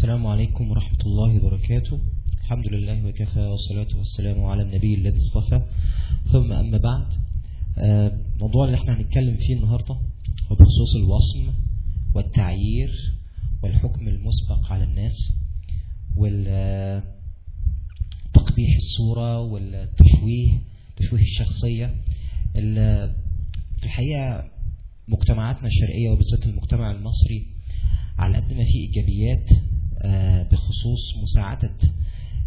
السلام عليكم ورحمة الله وبركاته. الحمد لله وكفى والصلاة والسلام على النبي الذي اصطفى. ثم أما بعد آه، الموضوع اللي إحنا هنتكلم فيه النهاردة هو بخصوص الوصم والتعيير والحكم المسبق على الناس وتقبيح الصورة والتشويه تشويه الشخصية. ال- في الحقيقة مجتمعاتنا الشرقية وبالذات المجتمع المصري على قد ما في إيجابيات آه، بخصوص مساعدة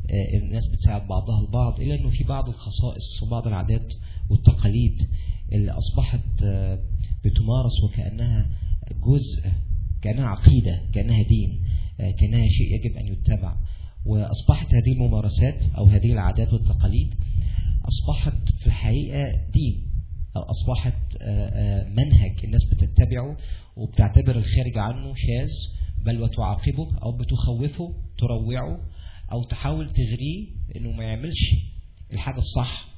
آه، الناس بتساعد بعضها البعض إلا أنه في بعض الخصائص وبعض العادات والتقاليد اللي أصبحت آه، بتمارس وكأنها جزء كأنها عقيدة كأنها دين آه، كأنها شيء يجب أن يتبع. وأصبحت هذه الممارسات أو هذه العادات والتقاليد أصبحت في الحقيقة دين أو أصبحت آه، آه، منهج الناس بتتبعه وبتعتبر الخارج عنه شاذ بل وتعاقبه أو بتخوفه تروعه أو تحاول تغريه إنه ما يعملش الحاجة الصح.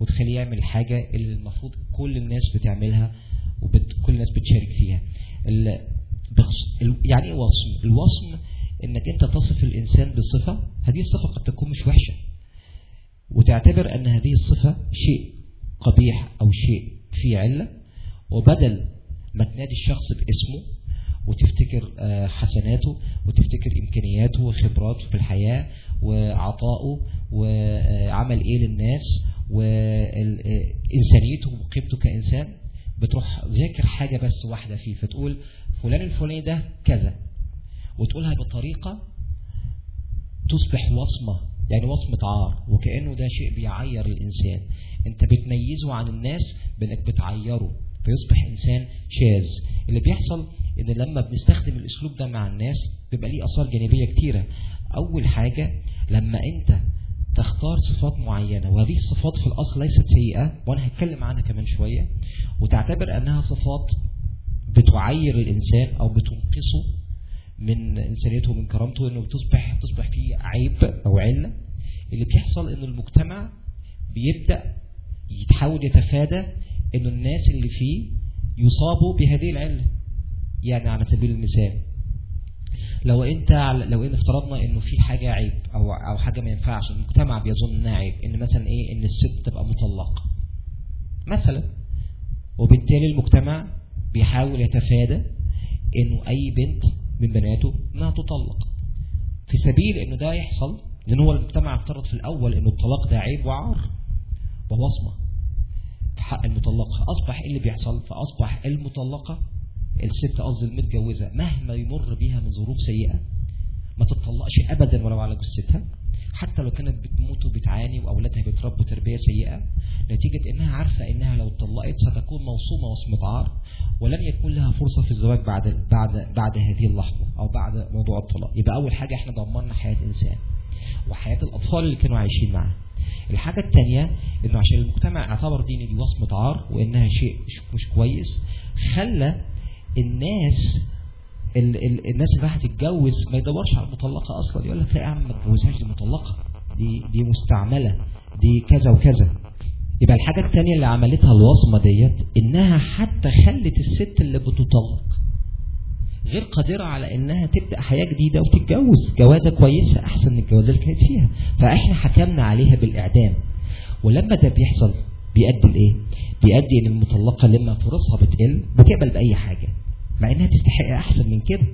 وتخليه يعمل الحاجة اللي المفروض كل الناس بتعملها وكل الناس بتشارك فيها. يعني إيه وصم؟ الوصم إنك أنت تصف الإنسان بصفة هذه الصفة قد تكون مش وحشة. وتعتبر أن هذه الصفة شيء قبيح أو شيء فيه علة. وبدل ما تنادي الشخص باسمه وتفتكر آه، حسناته وتفتكر إمكانياته وخبراته في الحياة وعطائه وعمل إيه للناس وإنسانيته وقيمته كإنسان. بتروح ذاكر حاجة بس واحدة فيه فتقول فلان الفلاني ده كذا وتقولها بطريقة تصبح وصمة يعني وصمة عار وكأنه ده شيء بيعير الإنسان. أنت بتميزه عن الناس بأنك بتعيره. فيصبح إنسان شاذ. اللي بيحصل إن لما بنستخدم الأسلوب ده مع الناس بيبقى ليه آثار جانبية كتيرة. أول حاجة لما أنت تختار صفات معينة وهذه الصفات في الأصل ليست سيئة وأنا هتكلم عنها كمان شوية وتعتبر أنها صفات بتعير الإنسان أو بتنقصه من إنسانيته ومن كرامته إنه بتصبح تصبح فيه عيب أو علة. اللي بيحصل إن المجتمع بيبدأ يتحاول يتفادى إنه الناس اللي فيه يصابوا بهذه العلة يعني على سبيل المثال. لو أنت لو إن افترضنا إنه في حاجة عيب أو أو حاجة ما ينفعش المجتمع بيظن إنها عيب إن مثلا إيه؟ إن الست تبقى مطلقة. مثلا. وبالتالي المجتمع بيحاول يتفادى إنه أي بنت من بناته إنها تطلق. في سبيل إنه ده يحصل لأن هو المجتمع افترض في الأول إنه الطلاق ده عيب وعار. ووصمه حق المطلقة. أصبح إيه اللي بيحصل؟ فأصبح المطلقة الست قصدي المتجوزة مهما يمر بيها من ظروف سيئة ما تتطلقش ابدا ولو على جثتها حتى لو كانت بتموت وبتعاني وأولادها بيتربوا تربية سيئة نتيجة إنها عارفة إنها لو اتطلقت ستكون موصومة وصمه عار ولن يكون لها فرصة في الزواج بعد بعد بعد هذه اللحظة أو بعد موضوع الطلاق. يبقى أول حاجة إحنا ضمننا حياة انسان وحياة الأطفال اللي كانوا عايشين معاه الحاجة التانية إنه عشان المجتمع اعتبر دين دي وصمة عار وإنها شيء مش- كويس خلى الناس ال ال الناس اللي راح تتجوز ما يدورش على المطلقة أصلا. يقول لك لا يا عم ما تجوزهاش دي مطلقة. دي دي مستعملة. دي كذا وكذا. يبقى الحاجة التانية اللي عملتها الوصمة ديت إنها حتى خلت الست اللي بتطلق غير قادرة على إنها تبدأ حياة جديدة وتتجوز جوازة كويسة أحسن من الجوازة اللي كانت فيها. فإحنا حكمنا عليها بالإعدام. ولما ده بيحصل بيؤدي لإيه؟ بيؤدي إن المطلقة لما فرصها بتقل بتقبل بأي حاجة مع إنها تستحق أحسن من كده.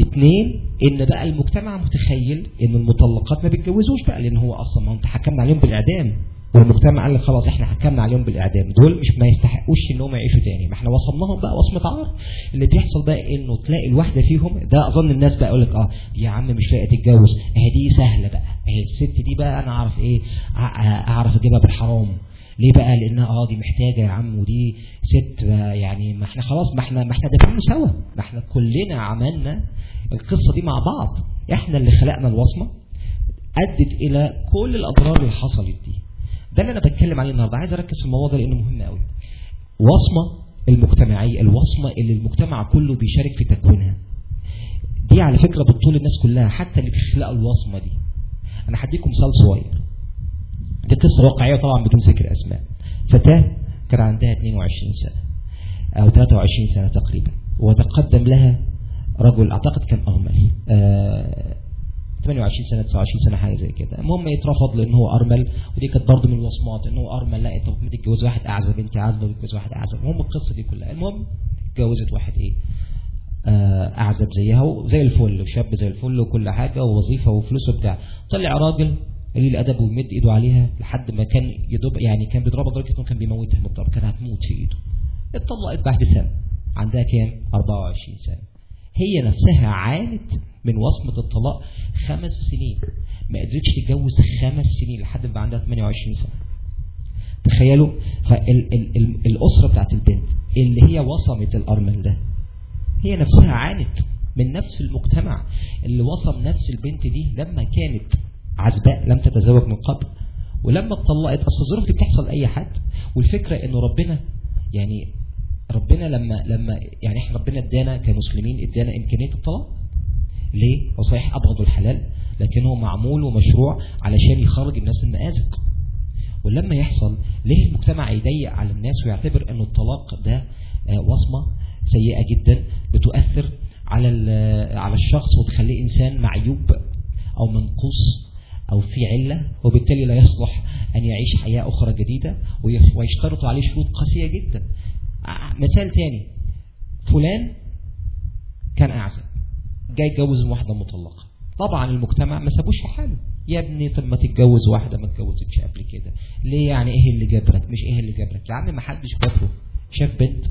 اتنين إن بقى المجتمع متخيل إن المطلقات ما بيتجوزوش بقى لأن هو أصلا ما أنت حكمنا عليهم بالإعدام. والمجتمع قال لك خلاص إحنا حكمنا عليهم بالإعدام. دول مش ما يستحقوش إن هم يعيشوا تاني. ما إحنا وصلناهم بقى وصمة عار. اللي بيحصل بقى إنه تلاقي الواحده فيهم ده أظن الناس بقى يقول لك آه يا عم مش لاقيه تتجوز. أهي دي سهلة بقى. أهي الست دي بقى أنا أعرف إيه؟ أعرف أجيبها بالحرام. ليه بقى؟ لأنها آه دي محتاجة يا عم ودي ست يعني ما إحنا خلاص ما إحنا ما إحنا دافعين سوا. ما إحنا كلنا عملنا القصة دي مع بعض. إحنا اللي خلقنا الوصمة أدت إلى كل الأضرار اللي حصلت دي. ده اللي أنا بتكلم عليه النهارده. عايز أركز في الموضوع ده لأنه مهم قوي وصمة المجتمعية الوصمة اللي المجتمع كله بيشارك في تكوينها. دي على فكرة بتطول الناس كلها حتى اللي بيخلقوا الوصمة دي. أنا هديكم مثال صغير. دي قصة واقعية طبعا بدون ذكر أسماء. فتاة كان عندها 22 سنة أو 23 سنة تقريبا وتقدم لها رجل أعتقد كان ارمل آه 28 سنة 29 سنة حاجة زي كده. المهم يترفض لأن هو أرمل ودي كانت برضه من الوصمات إن هو أرمل لا أنت ممكن تتجوز واحد أعزب أنت عازبة وتتجوز واحد أعزب. المهم القصة دي كلها. المهم اتجوزت واحد إيه آه أعزب زيها وزي الفل وشاب زي الفل وكل حاجة ووظيفة وفلوس وبتاع طلع راجل قليل الأدب ويمد إيده عليها لحد ما كان يدوب يعني كان بيضربها لدرجة إنه كان بيموتها من الضرب. كانت هتموت في إيده. اتطلقت بعد سنة عندها كام؟ 24 سنة. هي نفسها عانت من وصمة الطلاق خمس سنين. ما قدرتش تتجوز خمس سنين لحد ما عندها 28 سنة. تخيلوا؟ فالأسرة بتاعت البنت اللي هي وصمت الأرمل ده هي نفسها عانت من نفس المجتمع اللي وصم نفس البنت دي لما كانت عزباء لم تتزوج من قبل. ولما اتطلقت أصل الظروف دي بتحصل لأي حد. والفكرة إنه ربنا يعني ربنا لما لما يعني إحنا ربنا إدانا كمسلمين إدانا إمكانية الطلاق. ليه؟ هو صحيح أبغض الحلال لكن هو معمول ومشروع علشان يخرج الناس من مآزق ولما يحصل ليه المجتمع يضيق على الناس ويعتبر انه الطلاق ده وصمة سيئة جدا بتؤثر على على الشخص وتخليه إنسان معيوب أو منقوص أو في علة وبالتالي لا يصلح أن يعيش حياة أخرى جديدة ويشترط عليه شروط قاسية جدا. مثال تاني. فلان كان أعزب. جاي يتجوز واحدة مطلقة. طبعا المجتمع ما سابوش في حاله. يا ابني طب ما تتجوز واحدة ما اتجوزتش قبل كده. ليه يعني إيه اللي جبرك مش إيه اللي جبرك يا عم ما حدش جبره شاف بنت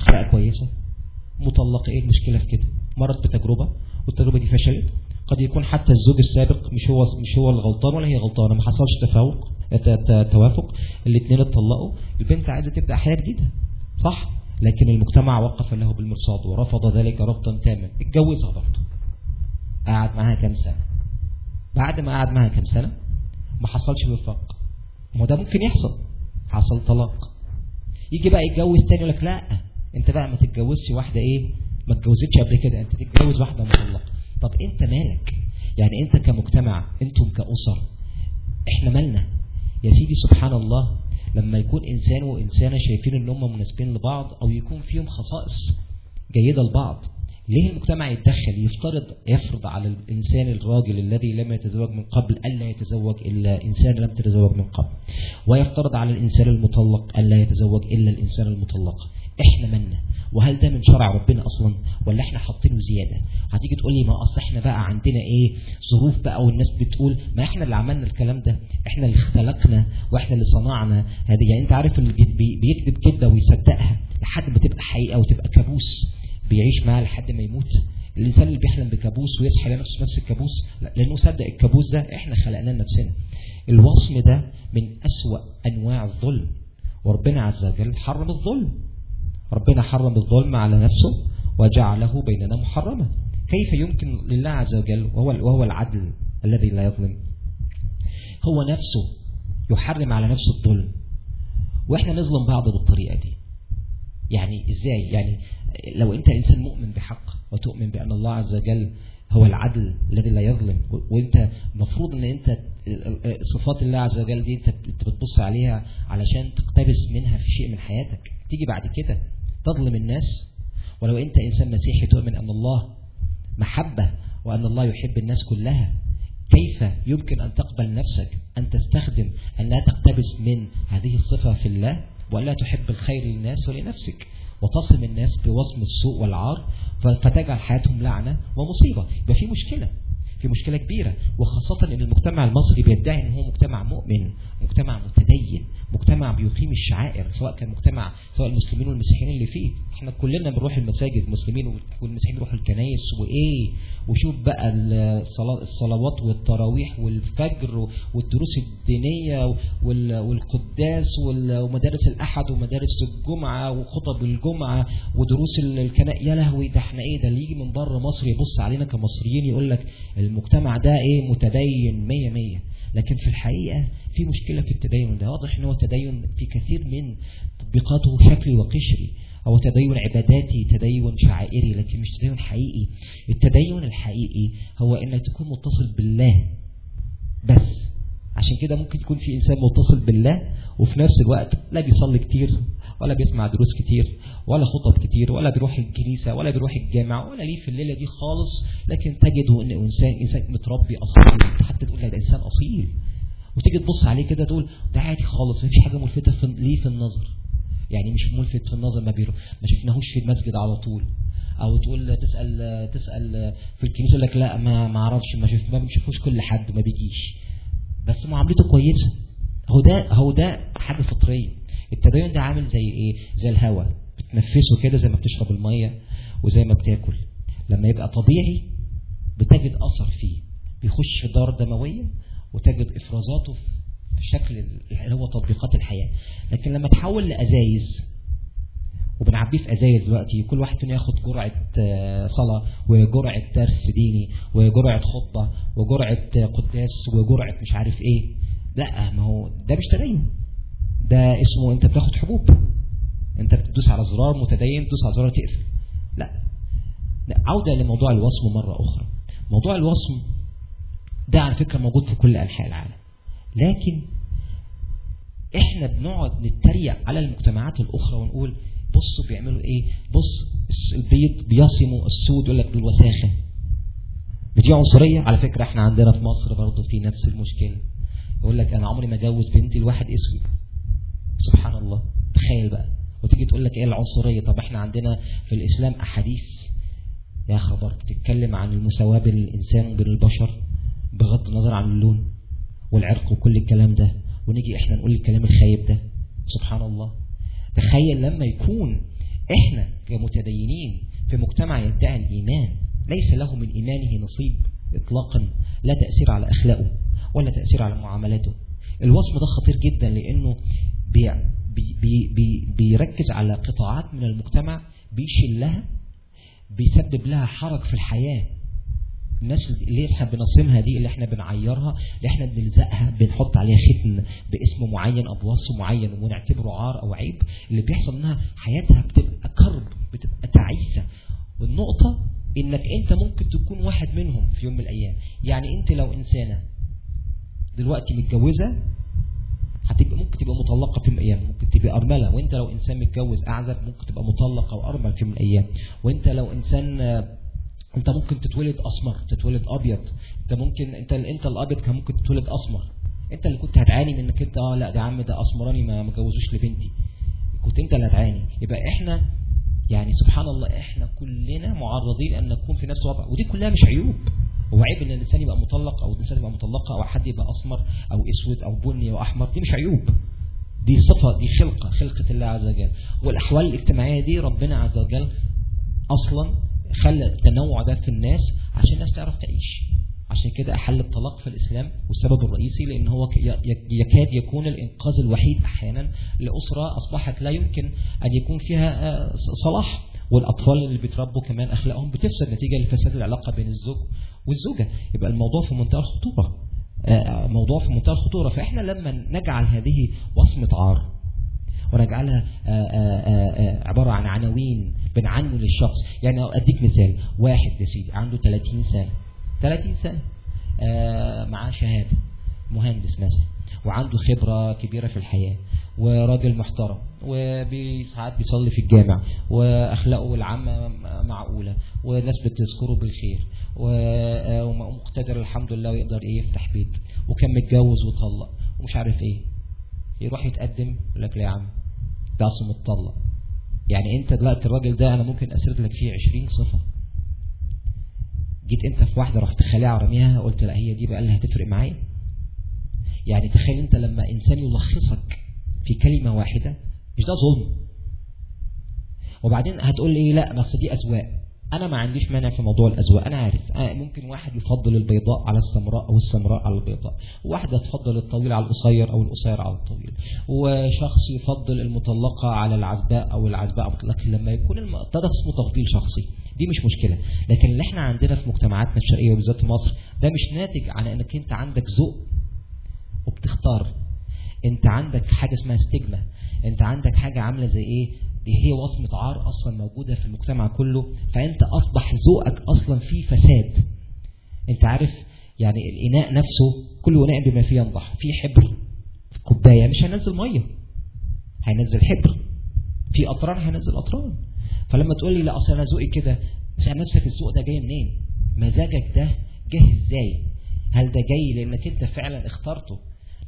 اخلاقها كويسة مطلقة. إيه المشكلة في كده؟ مرت بتجربة والتجربة دي فشلت. قد يكون حتى الزوج السابق مش هو مش هو الغلطان ولا هي غلطانة. ما حصلش تفاوق توافق. الاثنين اتطلقوا. البنت عايزة تبدأ حياة جديدة. صح؟ لكن المجتمع وقف له بالمرصاد ورفض ذلك رفضا تاما. اتجوزها برضه. قعد معاها كام سنة؟ بعد ما قعد معاها كام سنة؟ ما حصلش وفاق. ما ده ممكن يحصل. حصل طلاق. يجي بقى يتجوز تاني يقول لك لا. انت بقى ما تتجوزش واحدة إيه؟ ما اتجوزتش قبل كده. انت تتجوز واحدة مطلقة. طب انت مالك؟ يعني انت كمجتمع أنتم كأسر إحنا مالنا؟ يا سيدي سبحان الله لما يكون إنسان وإنسانة شايفين إن هم مناسبين لبعض أو يكون فيهم خصائص جيدة لبعض ليه المجتمع يتدخل يفترض يفرض على الإنسان الراجل الذي لم يتزوج من قبل ألا يتزوج إلا إنسان لم تتزوج من قبل ويفترض على الإنسان المطلق ألا يتزوج إلا الإنسان المطلق. إحنا منا. وهل ده من شرع ربنا أصلا؟ ولا إحنا حاطينه زيادة؟ هتيجي تقول لي ما أصل إحنا بقى عندنا إيه؟ ظروف بقى والناس بتقول ما إحنا اللي عملنا الكلام ده. إحنا اللي خلقنا وإحنا اللي صنعنا هذه. يعني أنت عارف اللي بيكذب كده ويصدقها لحد ما تبقى حقيقة وتبقى كابوس. بيعيش معاها لحد ما يموت. الإنسان اللي بيحلم بكابوس ويصحى لنفسه نفس الكابوس لأنه صدق الكابوس ده إحنا خلقناه لنفسنا. الوصم ده من أسوأ أنواع الظلم. وربنا عز وجل حرم الظلم. ربنا حرم الظلم على نفسه وجعله بيننا محرما. كيف يمكن لله عز وجل وهو, وهو العدل الذي لا يظلم؟ هو نفسه يحرم على نفسه الظلم. وإحنا نظلم بعض بالطريقة دي. يعني إزاي؟ يعني لو أنت إنسان مؤمن بحق وتؤمن بأن الله عز وجل هو العدل الذي لا يظلم وأنت المفروض إن أنت صفات الله عز وجل دي أنت بتبص عليها علشان تقتبس منها في شيء من حياتك. تيجي بعد كده تظلم الناس. ولو أنت إنسان مسيحي تؤمن أن الله محبة وأن الله يحب الناس كلها كيف يمكن أن تقبل نفسك أن تستخدم أن لا تقتبس من هذه الصفة في الله ولا تحب الخير للناس ولنفسك وتصم الناس بوصم السوء والعار فتجعل حياتهم لعنة ومصيبة. يبقى في مشكلة. في مشكلة كبيرة وخاصة إن المجتمع المصري بيدعي إن هو مجتمع مؤمن مجتمع متدين مجتمع بيقيم الشعائر سواء كان مجتمع سواء المسلمين والمسيحيين اللي فيه. إحنا كلنا بنروح المساجد المسلمين والمسيحيين بيروحوا الكنايس وإيه وشوف بقى الصلوات والتراويح والفجر والدروس الدينية والقداس ومدارس الأحد ومدارس الجمعة وخطب الجمعة ودروس الكنائس يا لهوي ده إحنا إيه ده اللي يجي من بره مصر يبص علينا كمصريين يقول لك المجتمع ده إيه؟ متدين مية مية. لكن في الحقيقة في مشكلة في التدين ده. واضح إن هو تدين في كثير من تطبيقاته شكلي وقشري. أو تدين عباداتي تدين شعائري لكن مش تدين حقيقي. التدين الحقيقي هو إنك تكون متصل بالله بس. عشان كده ممكن يكون في إنسان متصل بالله وفي نفس الوقت لا بيصلي كتير. ولا بيسمع دروس كتير ولا خطب كتير ولا بيروح الكنيسة ولا بيروح الجامع ولا ليه في الليلة دي خالص لكن تجده إن إنسان إنسان متربي أصيل حتى تقول ده إنسان أصيل. وتيجي تبص عليه كده تقول ده عادي خالص مفيش حاجة ملفتة في ليه في النظر؟ يعني مش ملفت في النظر ما بيرو ما شفناهوش في المسجد على طول. أو تقول تسأل تسأل في الكنيسة يقول لك لا ما ما أعرفش ما شف ما بنشوفوش كل حد ما بيجيش. بس معاملته كويسة. هو ده هو ده حاجة فطرية. التدين ده عامل زي إيه؟ زي الهواء بتنفسه كده زي ما بتشرب المية وزي ما بتاكل. لما يبقى طبيعي بتجد أثر فيه. بيخش في الدوره الدمويه وتجد إفرازاته في شكل اللي هو تطبيقات الحياة. لكن لما تحول لأزايز وبنعبيه في أزايز دلوقتي كل واحد فينا ياخد جرعة صلاة وجرعة درس ديني وجرعة خطبة وجرعة قداس وجرعة مش عارف إيه. لا ما هو ده مش تدين. ده اسمه انت بتاخد حبوب. انت بتدوس على زرار متدين تدوس على زرار تقفل. لا. عودة لموضوع الوصم مرة أخرى. موضوع الوصم ده على فكرة موجود في كل أنحاء العالم. لكن إحنا بنقعد نتريق على المجتمعات الأخرى ونقول بصوا بيعملوا إيه؟ بص البيض بيصموا السود يقول لك بالوساخة. دي عنصرية؟ على فكرة إحنا عندنا في مصر برضه في نفس المشكلة. يقول لك أنا عمري ما أجوز بنتي لواحد أسود. سبحان الله. تخيل بقى. وتيجي تقول لك إيه العنصرية؟ طب إحنا عندنا في الإسلام أحاديث يا خبر بتتكلم عن المساواة بين الإنسان وبين البشر بغض النظر عن اللون والعرق وكل الكلام ده. ونيجي إحنا نقول الكلام الخايب ده. سبحان الله. تخيل لما يكون إحنا كمتدينين في مجتمع يدعي الإيمان ليس له من إيمانه نصيب اطلاقا لا تأثير على أخلاقه ولا تأثير على معاملاته. الوصف ده خطير جدا لأنه بي بي بي بيركز على قطاعات من المجتمع بيشلها بيسبب لها حرج في الحياة. الناس اللي إحنا بنصمها دي اللي إحنا بنعيرها اللي إحنا بنلزقها بنحط عليها ختم باسم معين أو بوصف معين ونعتبره عار أو عيب اللي بيحصل إنها حياتها بتبقى كرب بتبقى تعيسة. والنقطة إنك أنت ممكن تكون واحد منهم في يوم من الأيام. يعني أنت لو إنسانة دلوقتي متجوزة هتبقى ممكن تبقى مطلقة في يوم من الأيام. ممكن تبقى أرملة. وأنت لو إنسان متجوز أعزب ممكن تبقى مطلق أو ارمل في من الأيام. وأنت لو إنسان أنت ممكن تتولد أسمر تتولد أبيض. أنت ممكن أنت أنت الأبيض كان ممكن تتولد أسمر. أنت اللي كنت هتعاني من إنك أنت آه لا ده عم ده أسمراني ما مجوزوش لبنتي. كنت أنت اللي هتعاني. يبقى إحنا يعني سبحان الله إحنا كلنا معرضين أن نكون في نفس الوضع. ودي كلها مش عيوب. هو عيب إن الإنسان يبقى مطلق أو الإنسان يبقى مطلقة أو حد يبقى أسمر أو أسود أو بني أو أحمر دي مش عيوب. دي صفة دي خلقة خلقة الله عز وجل. والأحوال الاجتماعية دي ربنا عز وجل أصلا خلى التنوع ده في الناس عشان الناس تعرف تعيش. عشان كده أحل الطلاق في الإسلام والسبب الرئيسي لأن هو يكاد يكون الإنقاذ الوحيد أحيانا لأسرة أصبحت لا يمكن أن يكون فيها صلاح. والأطفال اللي بيتربوا كمان أخلاقهم بتفسد نتيجة لفساد العلاقة بين الزوج والزوجة. يبقى الموضوع في منتهى الخطورة موضوع في منتهى الخطورة فإحنا لما نجعل هذه وصمة عار ونجعلها عبارة عن عناوين بنعنون للشخص. يعني أديك مثال. واحد يا سيدي عنده 30 سنة. 30 سنة. معاه شهادة. مهندس مثلا. وعنده خبرة كبيرة في الحياة. وراجل محترم وساعات بيصلي في الجامع وأخلاقه العامة معقولة والناس بتذكره بالخير ومقتدر الحمد لله ويقدر إيه يفتح بيت وكان متجوز وطلق ومش عارف إيه. يروح يتقدم يقول لك لا يا عم ده أصله متطلق. يعني أنت دلوقتي الراجل ده أنا ممكن أسرد لك فيه 20 صفة. جيت أنت في واحدة رحت خالعها ورميها قلت لا هي دي بقى اللي هتفرق معايا؟ يعني تخيل أنت لما إنسان يلخصك في كلمة واحدة مش ده ظلم. وبعدين هتقول لي لا بس دي أذواق. أنا ما عنديش مانع في موضوع الأذواق. أنا عارف أنا ممكن واحد يفضل البيضاء على السمراء أو السمراء على البيضاء. وواحده تفضل الطويل على القصير أو القصير على الطويل. وشخص يفضل المطلقة على العزباء أو العزباء لكن لما يكون. ده اسمه تفضيل شخصي. دي مش مشكلة. لكن اللي إحنا عندنا في مجتمعاتنا الشرقية وبالذات مصر ده مش ناتج عن إنك أنت عندك ذوق وبتختار. انت عندك حاجة اسمها ستيجما انت عندك حاجة عاملة زي إيه؟ دي هي وصمة عار أصلا موجودة في المجتمع كله فأنت أصبح ذوقك أصلا فيه فساد. أنت عارف؟ يعني الإناء نفسه كل إناء بما فيه ينضح. فيه حبر في كوباية مش هينزل مية. هينزل حبر. في أطران هنزل أطران. فلما تقول لي لا أصل أنا ذوقي كده اسأل نفسك الذوق ده جاي منين؟ مزاجك ده جه إزاي؟ هل ده جاي لأنك أنت فعلا اخترته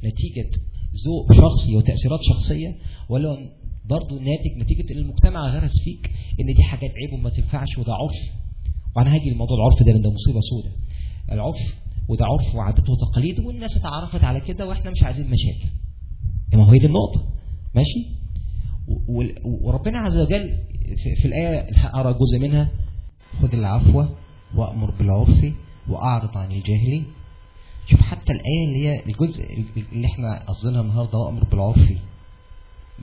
نتيجة ذوق شخصي وتأثيرات شخصية ولا برضه ناتج نتيجة ان المجتمع غرس فيك إن دي حاجات عيب وما تنفعش وده عرف. وأنا هاجي لموضوع العرف ده ده مصيبة سودة. العرف وده عرف وعادات وتقاليد والناس اتعرفت على كده وإحنا مش عايزين مشاكل. ما هو هي دي النقطة. ماشي؟ وربنا عز وجل في الآية أرى جزء منها. خذ العفو وأمر بالعرف وأعرض عن الجاهلين شوف حتى الآية اللي هي الجزء اللي إحنا قصدنا النهاردة وأمر بالعرف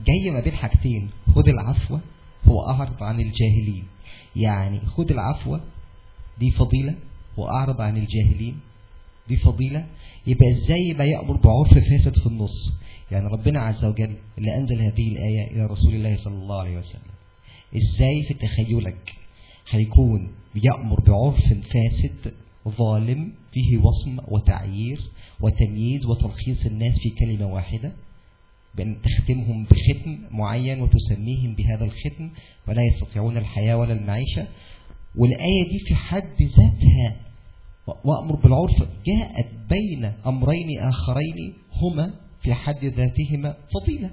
جاية ما بين حاجتين خذ العفو وأعرض عن الجاهلين. يعني خذ العفو دي فضيلة وأعرض عن الجاهلين دي فضيلة. يبقى إزاي يبقى يأمر بعرف فاسد في النص؟ يعني ربنا عز وجل اللي أنزل هذه الآية إلى رسول الله صلى الله عليه وسلم. إزاي في تخيلك هيكون يأمر بعرف فاسد ظالم فيه وصم وتعيير وتمييز وتلخيص الناس في كلمة واحدة بأن تختمهم بختم معين وتسميهم بهذا الختم ولا يستطيعون الحياة ولا المعيشة. والآية دي في حد ذاتها وأمر بالعرف جاءت بين أمرين آخرين هما في حد ذاتهما فضيلة.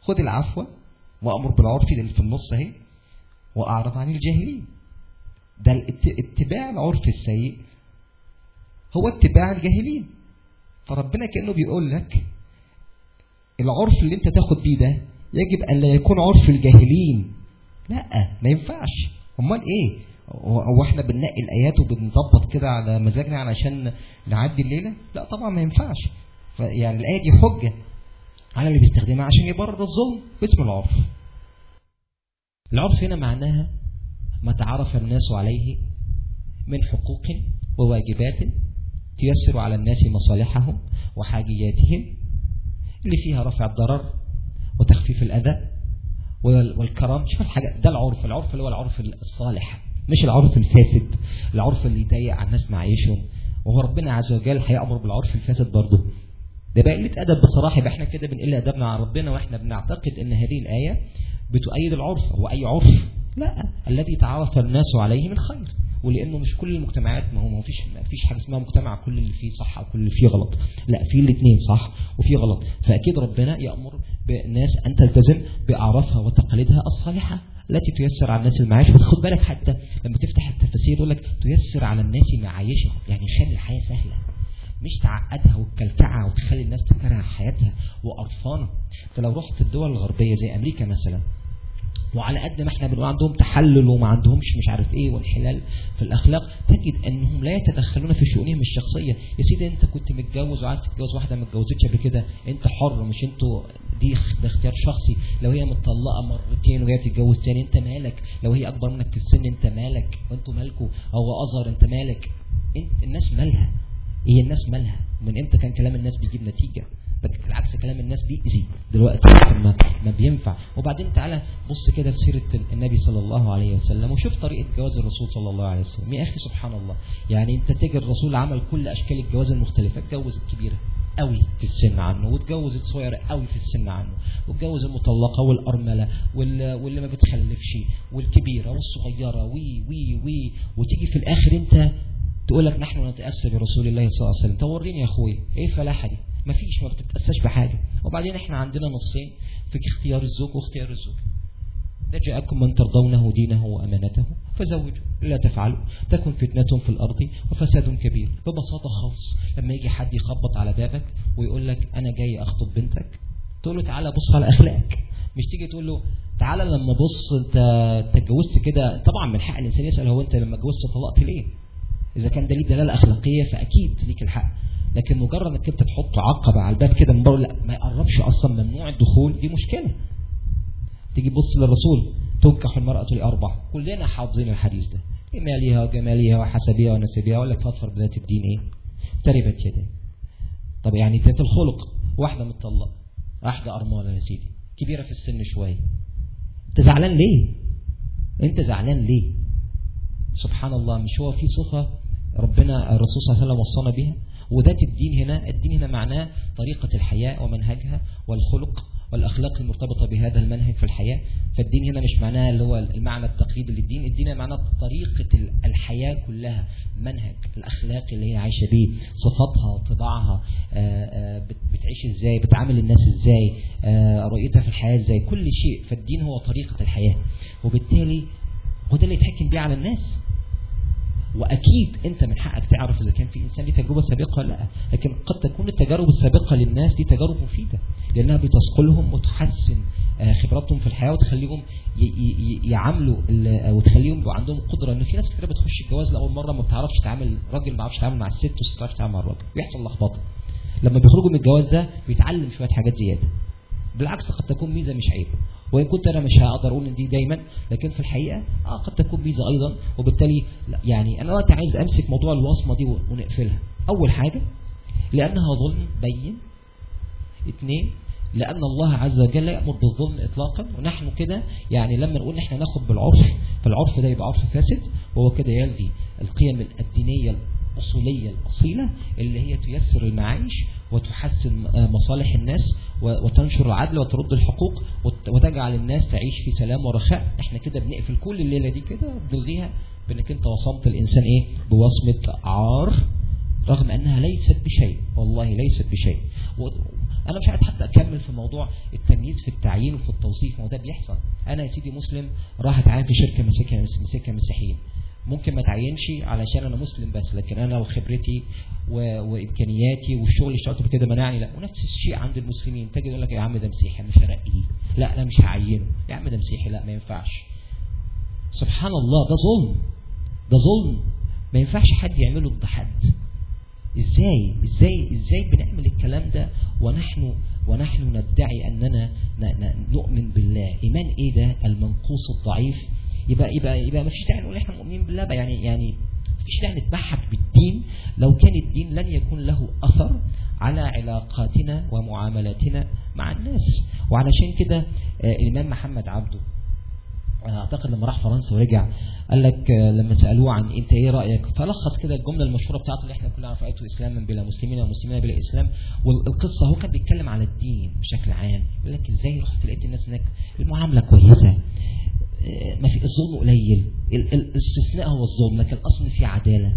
خذ العفو وأمر بالعرف ده في النص أهي. وأعرض عن الجاهلين. ده اتباع العرف السيء. هو اتباع الجاهلين. فربنا كأنه بيقول لك العرف اللي انت تاخد بيه ده يجب أن لا يكون عرف الجاهلين. لا ما ينفعش. أمال إيه؟ هو إحنا بننقي الآيات وبنظبط كده على مزاجنا علشان نعدي الليلة؟ لا طبعا ما ينفعش. يعني الآية دي حجة على اللي بيستخدمها عشان يبرر الظلم باسم العرف. العرف هنا معناها ما تعرف الناس عليه من حقوق وواجبات تيسر على الناس مصالحهم وحاجياتهم اللي فيها رفع الضرر وتخفيف الأذى والكرم. شوف الحاجة ده العرف. العرف اللي هو العرف الصالح مش العرف الفاسد. العرف اللي يضيق على الناس معيشهم وهو ربنا عز وجل هيأمر بالعرف الفاسد برضه. ده بقى قلة أدب بصراحة. يبقى إحنا كده بنقل أدبنا على ربنا وإحنا بنعتقد إن هذه الآية بتؤيد العرف. هو أي عرف؟ لا. الذي تعرف الناس عليه من خير. ولأنه مش كل المجتمعات ما هو ما فيش ما فيش حاجة اسمها مجتمع كل اللي فيه صح أو كل اللي فيه غلط. لا في الاثنين صح وفي غلط. فأكيد ربنا يأمر بالناس أن تلتزم بأعرافها وتقاليدها الصالحة التي تيسر على الناس المعايش وخد بالك حتى لما تفتح التفاسير يقول لك تيسر على الناس معايشهم يعني خلي الحياة سهلة. مش تعقدها وتكلكعها وتخلي الناس تكره حياتها وقرفانه انت لو رحت الدول الغربية زي أمريكا مثلا وعلى قد ما إحنا بنقول عندهم تحلل وما عندهمش مش عارف إيه وانحلال في الأخلاق تجد أنهم لا يتدخلون في شؤونهم الشخصية. يا سيدي أنت كنت متجوز وعايز تتجوز واحدة ما اتجوزتش قبل كده أنت حر مش أنتوا دي ده اختيار شخصي. لو هي متطلقة مرتين وهي تتجوز تاني أنت مالك؟ لو هي أكبر منك في السن أنت مالك؟ وأنتوا مالكوا؟ هو اصغر أنت مالك؟ انت الناس مالها. هي الناس مالها. من إمتى كان كلام الناس بيجيب نتيجة؟ بالعكس كلام الناس بيأذي دلوقتي ما, ما بينفع. وبعدين تعالى بص كده في سيرة النبي صلى الله عليه وسلم وشوف طريقة جواز الرسول صلى الله عليه وسلم. يا أخي سبحان الله يعني أنت تجي الرسول عمل كل أشكال الجواز المختلفة اتجوز الكبيرة قوي في السن عنه واتجوز الصغيرة قوي في السن عنه واتجوز المطلقة والأرملة واللي ما بتخلفش والكبيرة والصغيرة وي وي وي وتيجي في الآخر أنت تقول لك نحن نتأسى برسول الله صلى الله عليه وسلم. توريني يا أخوي إيه الفلاحة دي؟ ما فيش ما بتتأساش بحاجة. وبعدين إحنا عندنا نصين في اختيار الزوج واختيار الزوج. ده جاءكم من ترضونه دينه وأمانته فزوجوا لا تفعلوا. تكن فتنة في الأرض وفساد كبير. ببساطة خالص لما يجي حد يخبط على بابك ويقول لك أنا جاي أخطب بنتك تقول له تعالى بص على أخلاقك. مش تيجي تقول له تعالى لما بص أنت اتجوزت كده. طبعا من حق الإنسان يسأل هو أنت لما اتجوزت طلقت ليه؟ إذا كان ده ليه دلالة أخلاقية فأكيد ليك الحق. لكن مجرد انك انت تحط عقبة على الباب كده من بره لا ما يقربش أصلا ممنوع الدخول دي مشكلة. تيجي تبص للرسول تنكح المرأة لأربع كلنا حافظين الحديث ده. لمالها وجمالها وحسبها ونسبها ولا تفضفر بذات الدين إيه؟ تربت يديه طب يعني ذات الخلق واحدة متطلقة. واحدة أرملة يا سيدي. كبيرة في السن شوية. أنت زعلان ليه؟ أنت زعلان ليه؟ سبحان الله مش هو في صفة ربنا الرسول صلى الله عليه وسلم وصانا بها وذات الدين هنا الدين هنا معناه طريقة الحياة ومنهجها والخلق والأخلاق المرتبطة بهذا المنهج في الحياة. فالدين هنا مش معناها اللي هو المعنى التقليدي للدين الدين معناه طريقة الحياة كلها منهج الأخلاق اللي هي عايشة بيه صفاتها طباعها بتعيش إزاي بتعامل الناس إزاي رؤيتها في الحياة إزاي كل شيء. فالدين هو طريقة الحياة. وبالتالي هو ده اللي يتحكم بيه على الناس. وأكيد أنت من حقك تعرف إذا كان في إنسان ليه تجربة سابقة لأ. لكن قد تكون التجارب السابقة للناس دي تجارب مفيدة لأنها بتثقلهم وتحسن خبراتهم في الحياة وتخليهم يعاملوا وتخليهم يبقى عندهم قدرة. إن في ناس كتير بتخش الجواز لأول مرة ما بتعرفش تعامل راجل ما بيعرفش يتعامل مع الست والست ما بتعرفش تتعامل مع الراجل. بيحصل لخبطة. لما بيخرجوا من الجواز ده بيتعلم شوية حاجات زيادة. بالعكس قد تكون ميزة مش عيب. وإن كنت أنا مش هقدر أقول دي دايما لكن في الحقيقة آه قد تكون ميزة أيضا. وبالتالي يعني أنا وقت عايز أمسك موضوع الوصمة دي ونقفلها. أول حاجة لأنها ظلم بين اثنين لأن الله عز وجل لا يأمر بالظلم إطلاقا. ونحن كده يعني لما نقول إحنا ناخد بالعرف فالعرف ده يبقى عرف فاسد وهو كده يلغي القيم الدينية الأصولية الأصيلة اللي هي تيسر المعايش وتحسن مصالح الناس وتنشر العدل وترد الحقوق وتجعل الناس تعيش في سلام ورخاء. إحنا كده بنقفل كل الليلة دي كده بنلغيها بإنك أنت وصمت الإنسان إيه؟ بوصمة عار رغم أنها ليست بشيء. والله ليست بشيء. أنا مش عايز حتى أكمل في موضوع التمييز في التعيين وفي التوصيف ما هو ده بيحصل. أنا يا سيدي مسلم راح اتعين في شركة مسكها مسيحيين. ممكن ما تعينش علشان أنا مسلم بس لكن أنا وخبرتي و... وإمكانياتي والشغل اللي اشتغلته كده منعني. لا ونفس الشيء عند المسلمين. تجد يقول لك يا عم ده مسيحي مش هرقيه. لا أنا مش هعينه. يا عم ده مسيحي لا ما ينفعش. سبحان الله ده ظلم. ده ظلم. ما ينفعش حد يعمله ضد حد إزاي؟ إزاي؟ إزاي بنعمل الكلام ده ونحن ونحن ندعي أننا نؤمن بالله؟ إيمان إيه ده؟ المنقوص الضعيف يبقى يبقى يبقى ما فيش داعي نقول إحنا مؤمنين بالله يعني يعني مفيش داعي نتبحث بالدين. لو كان الدين لن يكون له أثر على علاقاتنا ومعاملاتنا مع الناس. وعلشان كده الإمام محمد عبده أعتقد لما راح فرنسا ورجع قال لك لما سألوه عن أنت إيه رأيك فلخص كده الجملة المشهورة بتاعته اللي إحنا كلنا عارفين إسلاما بلا مسلمين ومسلمين بلا إسلام. والقصة هو كان بيتكلم على الدين بشكل عام. يقول لك إزاي رحت لقيت الناس هناك؟ المعاملة كويسة. ما في الظلم قليل. الاستثناء هو الظلم لكن الأصل في عدالة.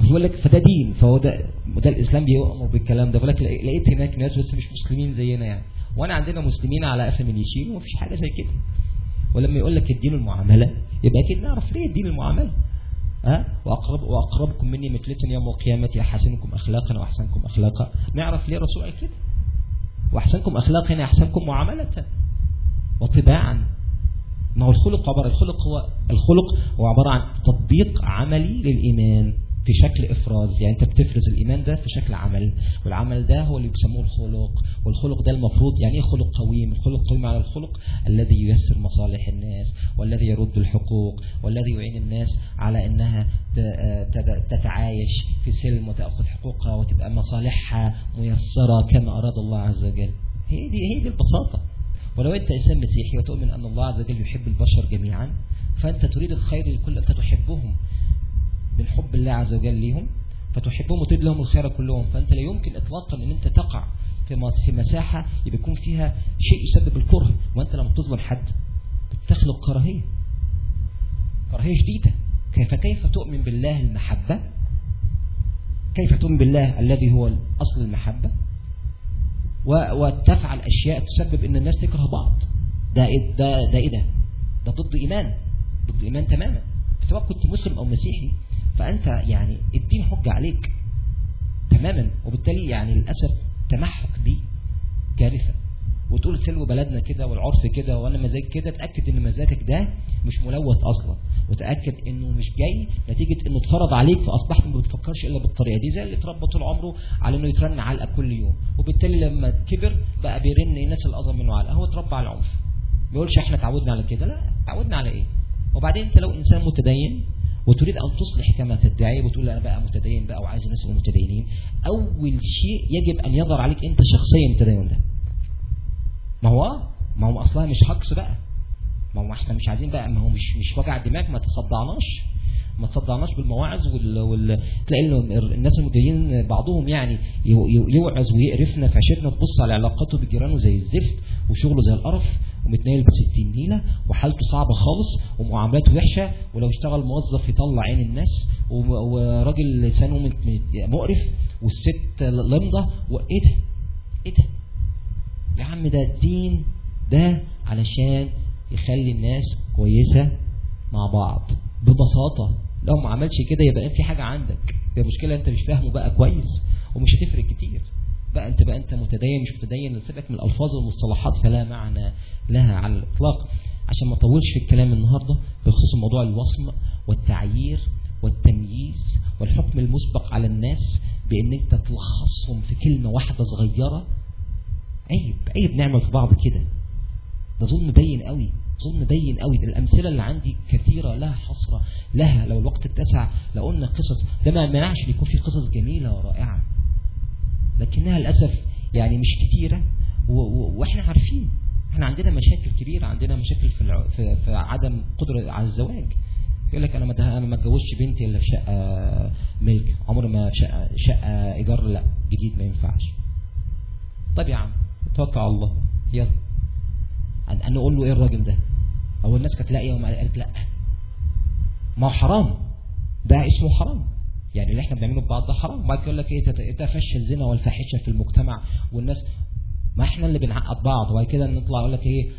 بيقول لك فده دين فهو ده ده الإسلام بيؤمر بالكلام ده بيقول لك لقيت هناك ناس بس مش مسلمين زينا يعني. وأنا عندنا مسلمين على قفا من يشيل ومفيش حاجة زي كده. ولما يقول لك الدين المعاملة يبقى أكيد نعرف ليه الدين المعاملة. ها؟ واقرب وأقربكم مني مثلة يوم القيامة أحسنكم اخلاقا وأحسنكم اخلاقا. نعرف ليه الرسول قال كده؟ وأحسنكم اخلاقا أحسنكم معاملة. وطباعا. ما هو الخلق؟ عبارة الخلق هو الخلق هو عبارة عن تطبيق عملي للإيمان في شكل إفراز. يعني أنت بتفرز الإيمان ده في شكل عمل والعمل ده هو اللي بيسموه الخلق. والخلق ده المفروض يعني إيه خلق قويم؟ الخلق قويم على الخلق الذي ييسر مصالح الناس والذي يرد الحقوق والذي يعين الناس على أنها تتعايش في سلم وتأخذ حقوقها وتبقى مصالحها ميسرة كما أراد الله عز وجل. هي دي هي دي البساطة. ولو أنت إنسان مسيحي وتؤمن أن الله عز وجل يحب البشر جميعا فأنت تريد الخير لكل أنت تحبهم من حب الله عز وجل ليهم فتحبهم وتريد لهم الخير كلهم فأنت لا يمكن إطلاقا أن أنت تقع في مساحة يكون فيها شيء يسبب الكره وأنت لما تظلم حد بتخلق كراهية. كراهية شديدة كيف كيف تؤمن بالله المحبة؟ كيف تؤمن بالله الذي هو أصل المحبة؟ وتفعل أشياء تسبب أن الناس تكره بعض. ده إيه ده ده إيه ده؟ ده ضد إيمان. ضد إيمان تماما. سواء كنت مسلم أو مسيحي فأنت يعني الدين حجة عليك تماما وبالتالي يعني للأسف تمحك بيه كارثة. وتقول سلو بلدنا كده والعرف كده وأنا مزاج كده تأكد إن مزاجك ده مش ملوث أصلا. وتأكد إنه مش جاي نتيجة إنه اتفرض عليك فأصبحت ما بتفكرش إلا بالطريقة دي زي اللي اتربى طول عمره على إنه يترن علقة كل يوم. وبالتالي لما كبر بقى بيرن الناس اصغر منه علقة. هو اتربى على العنف. ما يقولش إحنا تعودنا على كده لا تعودنا على إيه؟ وبعدين أنت لو إنسان متدين وتريد أن تصلح كما تدعي وتقول أنا بقى متدين بقى وعايز الناس يبقوا متدينين أول شيء يجب أن يظهر عليك أنت شخصيا التدين ده ما هو؟ ما هو أصلها مش هكس بقى. ما هو إحنا مش عايزين بقى ما هو مش مش وجع دماغ ما تصدعناش ما تصدعناش بالمواعظ وال... وال... تلاقي الناس المديرين بعضهم يعني يوعظ ويقرفنا في عشرتنا تبص على علاقاته بجيرانه زي الزفت وشغله زي القرف ومتنايل ب 60 نيله وحالته صعبة خالص ومعاملاته وحشة ولو اشتغل موظف يطلع عين الناس وراجل لسانه مقرف والست لمضه وايه ده؟ إيه ده؟ يا عم ده الدين ده علشان يخلي الناس كويسة مع بعض. ببساطة لو ما عملش كده يبقى في حاجة عندك. هي مشكلة انت مش فاهمه بقى كويس ومش هتفرق كتير. بقى انت بقى انت متدين مش متدين سيبك من الألفاظ والمصطلحات فلا معنى لها على الإطلاق. عشان ما أطولش في الكلام النهارده بخصوص موضوع الوصم والتعيير والتمييز والحكم المسبق على الناس بإن أنت تلخصهم في كلمة واحدة صغيرة. عيب عيب نعمل في بعض كده. ده ظلم باين قوي ظلم باين قوي. الأمثلة اللي عندي كثيرة لها حصره لها لو الوقت اتسع لو قلنا قصص. ده ما منعش يكون في قصص جميلة ورائعة. لكنها للأسف يعني مش كتيرة. وإحنا عارفين. إحنا عندنا مشاكل كبيرة عندنا مشاكل في. في... في عدم قدرة على الزواج. يقول لك أنا ما أنا ما اتجوزش بنتي إلا في شقة ملك. عمر ما شقة شقة إيجار لا جديد ما ينفعش. طب يا عم توكل على الله. يلا. أنا أقول له إيه الراجل ده؟ أو الناس كانت لاقيه وما قالت لا. ما هو حرام. ده اسمه حرام. يعني اللي إحنا بنعمله ببعض ده حرام. وبعد يقول لك إيه تفشى الزنا والفاحشة في المجتمع والناس. ما إحنا اللي بنعقد بعض. وبعد كده نطلع يقول لك إيه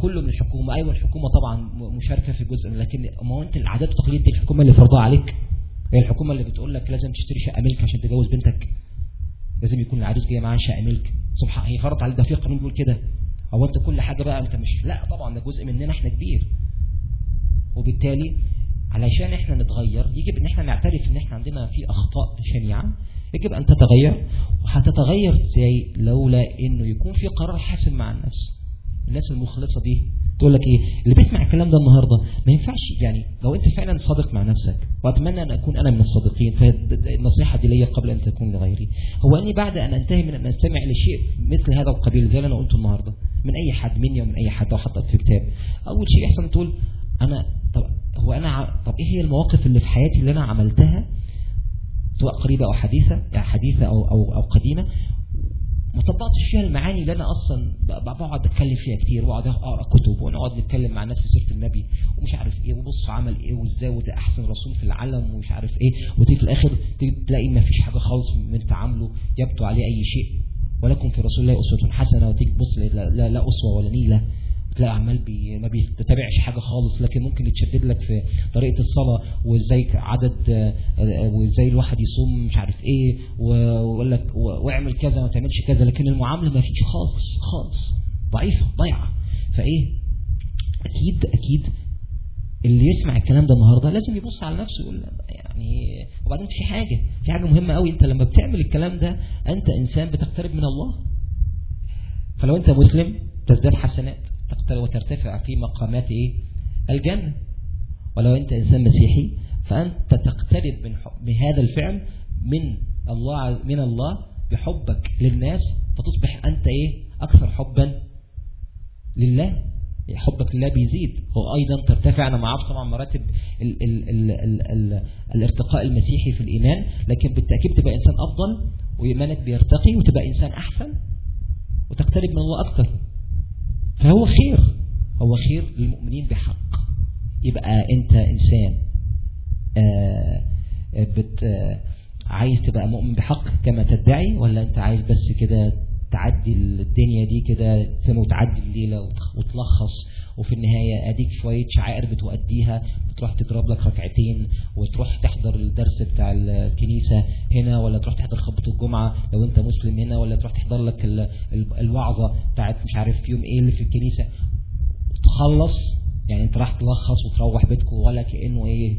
كله من الحكومة. أيوه الحكومة طبعا مشاركة في جزء لكن ما هو أنت العادات والتقاليد دي الحكومة اللي فرضها عليك؟ هي الحكومة اللي بتقول لك لازم تشتري شقة ملك عشان تتجوز بنتك. لازم يكون العريس جاي معاه شقة ملك. سبحان هي فرضت عليك ده في قانون بيقول كده. هو أنت كل حاجة بقى أنت مش لا طبعا ده جزء مننا إحنا كبير. وبالتالي علشان إحنا نتغير يجب إن إحنا نعترف إن إحنا عندنا في أخطاء شنيعة. يجب أن تتغير. وهتتغير إزاي؟ لولا إنه يكون في قرار حاسم مع النفس. الناس المخلصة دي تقول لك إيه؟ اللي بيسمع الكلام ده النهاردة ما ينفعش يعني لو أنت فعلا صادق مع نفسك وأتمنى أن أكون أنا من الصادقين فالنصيحة دي ليا قبل أن تكون لغيري. هو أني بعد أن أنتهي من أن أستمع لشيء مثل هذا القبيل زي اللي أنا قلته النهاردة من أي حد مني ومن أي حد وحطت في كتاب. أول شيء يحصل تقول أنا طب هو أنا طب إيه هي المواقف اللي في حياتي اللي أنا عملتها سواء قريبة أو حديثة يعني حديثة أو أو أو قديمة ما طبقتش فيها المعاني اللي أنا أصلا بقعد أتكلم فيها كتير وأقعد أقرأ كتب ونقعد نتكلم مع الناس في سيرة النبي ومش عارف إيه وبص عمل إيه وإزاي وده أحسن رسول في العالم ومش عارف إيه وتيجي في الآخر تلاقي ما فيش حاجة خالص من تعامله يبدو عليه أي شيء. ولكم في رسول الله أسوة حسنة وتيجي تبص لا, لا, لا أسوة ولا نيلة. تلاقي عمال بي ما بيتبعش حاجة خالص لكن ممكن يتشدد لك في طريقة الصلاة وازاي عدد وازاي الواحد يصوم مش عارف إيه ويقول لك واعمل كذا ما تعملش كذا لكن المعاملة ما فيش خالص خالص. ضعيفة ضيعة فايه؟ أكيد أكيد اللي يسمع الكلام ده النهارده لازم يبص على نفسه يقول يعني وبعدين في حاجة في حاجة مهمة قوي أنت لما بتعمل الكلام ده أنت إنسان بتقترب من الله. فلو أنت مسلم تزداد حسنات. وترتفع في مقامات إيه؟ الجنة. ولو أنت إنسان مسيحي فأنت تقترب من بهذا الفعل من الله من الله بحبك للناس فتصبح أنت إيه؟ أكثر حبا لله. حبك لله بيزيد. هو أيضا ترتفع. أنا أعرفش طبعا مراتب ال ال ال ال ال الارتقاء المسيحي في الإيمان لكن بالتأكيد تبقى إنسان أفضل وإيمانك بيرتقي وتبقى إنسان أحسن وتقترب من الله أكثر. فهو خير. هو خير للمؤمنين بحق. يبقى انت انسان آآ بت عايز تبقى مؤمن بحق كما تدعي ولا انت عايز بس كده تعدي الدنيا دي كده وتعدي الليلة وتلخص وفي النهاية أديك شوية شعائر بتؤديها بتروح تضرب لك ركعتين وتروح تحضر الدرس بتاع الكنيسة هنا ولا تروح تحضر خطبة الجمعة لو أنت مسلم هنا ولا تروح تحضر لك الوعظة بتاعت مش عارف يوم إيه اللي في الكنيسة. تخلص يعني أنت راح تلخص وتروح بيتكم ولا كأنه إيه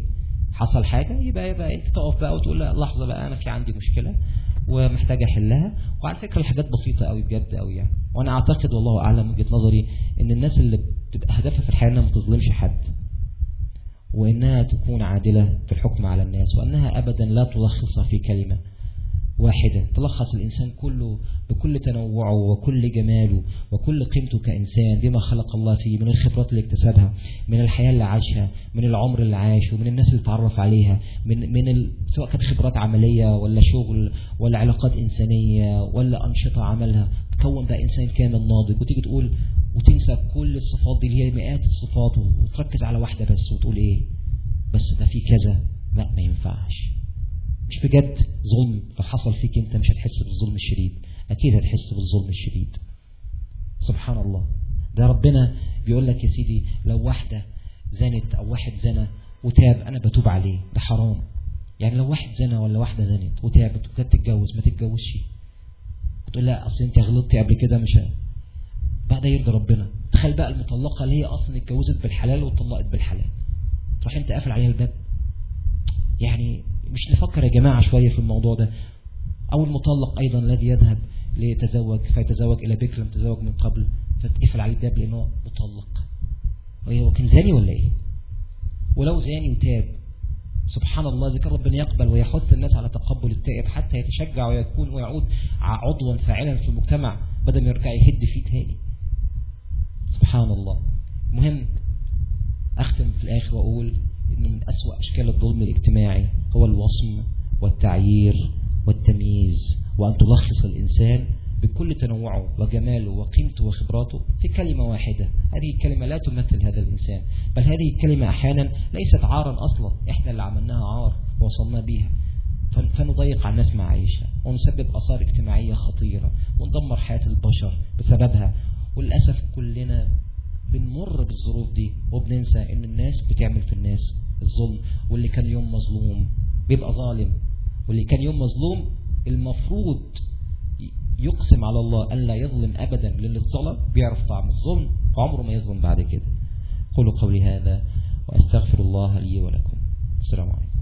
حصل حاجة يبقى يبقى أنت تقف بقى وتقول لحظة بقى أنا في عندي مشكلة. ومحتاج أحلها. وعلى فكرة الحاجات بسيطة قوي بجد قوي يعني. وأنا أعتقد والله أعلم وجهة نظري إن الناس اللي بتبقى هدفها في الحياة إنها ما تظلمش حد. وإنها تكون عادلة في الحكم على الناس. وأنها ابدا لا تلخصها في كلمة. واحدة. تلخص الإنسان كله بكل تنوعه وكل جماله وكل قيمته كإنسان بما خلق الله فيه من الخبرات اللي اكتسبها من الحياة اللي عاشها من العمر اللي عاشه من الناس اللي تعرف عليها من من ال... سواء كانت خبرات عملية ولا شغل ولا علاقات إنسانية ولا أنشطة عملها. تكون بقى إنسان كامل ناضج وتيجي تقول وتنسى كل الصفات دي اللي هي مئات الصفات وتركز على واحدة بس وتقول إيه؟ بس ده في كذا. لا ما ينفعش. مش بجد ظلم. لو حصل فيك انت مش هتحس بالظلم الشديد. أكيد هتحس بالظلم الشديد. سبحان الله. ده ربنا بيقول لك يا سيدي لو واحدة زنت أو واحد زنى وتاب أنا بتوب عليه. ده حرام. يعني لو واحد زنى ولا واحدة زنت وتابت وكانت تتجوز ما تتجوزش. تقول لا أصل أنت غلطتي قبل كده مش بقى ده يرضي ربنا. تخيل بقى المطلقة اللي هي أصلا اتجوزت بالحلال واتطلقت بالحلال. تروح أنت قافل عليها الباب. يعني مش نفكر يا جماعة شوية في الموضوع ده. أو المطلق أيضا الذي يذهب ليتزوج فيتزوج إلى بكر لم تزوج من قبل فتقفل عليه الباب لأنه مطلق. هو كان زاني ولا إيه؟ ولو زاني وتاب سبحان الله ذكر ربنا يقبل ويحث الناس على تقبل التائب حتى يتشجع ويكون ويعود عضوا فاعلا في المجتمع بدل ما يرجع يهد فيه تاني. سبحان الله. مهم أختم في الآخر وأقول إن من أسوأ أشكال الظلم الاجتماعي هو الوصم والتعيير والتمييز وأن تلخص الإنسان بكل تنوعه وجماله وقيمته وخبراته في كلمة واحدة. هذه الكلمة لا تمثل هذا الإنسان بل هذه الكلمة أحيانا ليست عارا أصلا. إحنا اللي عملناها عار ووصلنا بيها. فنضيق على الناس معايشها ونسبب أثار اجتماعية خطيرة وندمر حياة البشر بسببها. وللأسف كلنا بنمر بالظروف دي وبننسى إن الناس بتعمل في الناس الظلم. واللي كان يوم مظلوم بيبقى ظالم. واللي كان يوم مظلوم المفروض يقسم على الله أن لا يظلم أبدا للي ظلم بيعرف طعم الظلم وعمره ما يظلم بعد كده. قولوا قولي هذا وأستغفر الله لي ولكم. السلام عليكم.